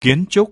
kiến trúc.